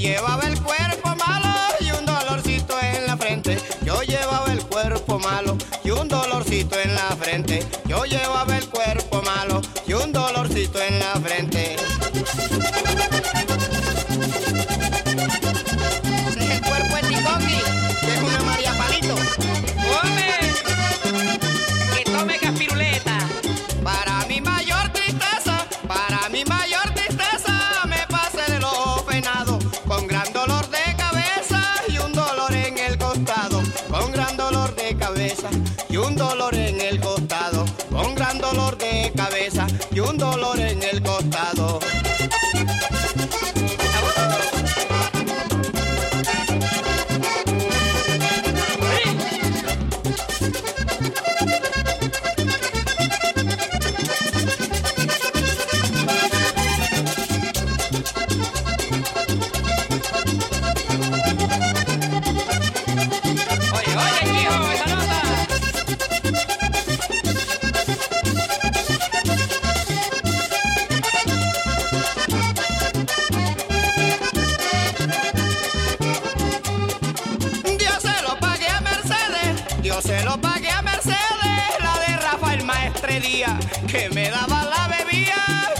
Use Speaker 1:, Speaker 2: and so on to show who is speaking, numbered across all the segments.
Speaker 1: Llevaba el cuerpo malo y un dolorcito en la frente. Yo llevaba el cuerpo malo y un dolorcito en la frente. Yo llevaba el cuerpo malo y un dolorcito en la frente. Y un dolor en el costado, con gran dolor de cabeza y un dolor en el costado. Lo pague a Mercedes, la de Rafael Maestre Díaz, que me daba la bebida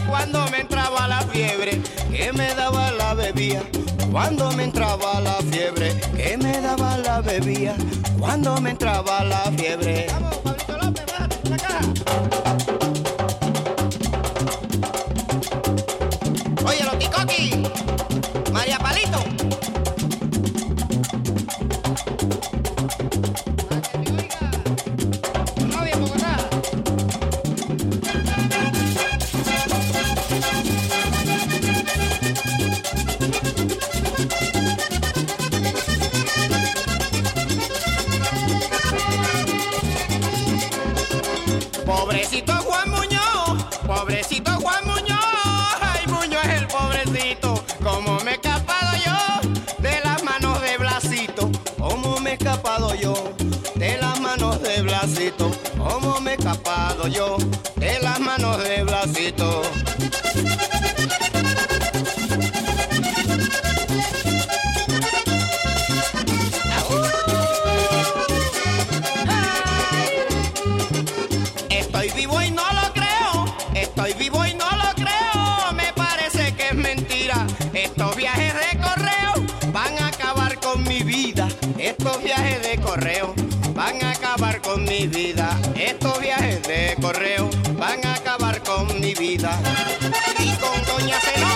Speaker 1: cuando me entraba la fiebre, que me daba la bebida cuando me entraba la fiebre, que me daba la bebida cuando me entraba la fiebre. Pobrecito Juan Muñoz, ay Muñoz el pobrecito, como me he escapado yo de las manos de Blasito, como me he escapado yo de las manos de Blasito, como me he escapado yo de las manos de Blasito. estos viajes de correo van a acabar con mi vida. Estos viajes de correo van a acabar con mi vida. Y con Doña Cena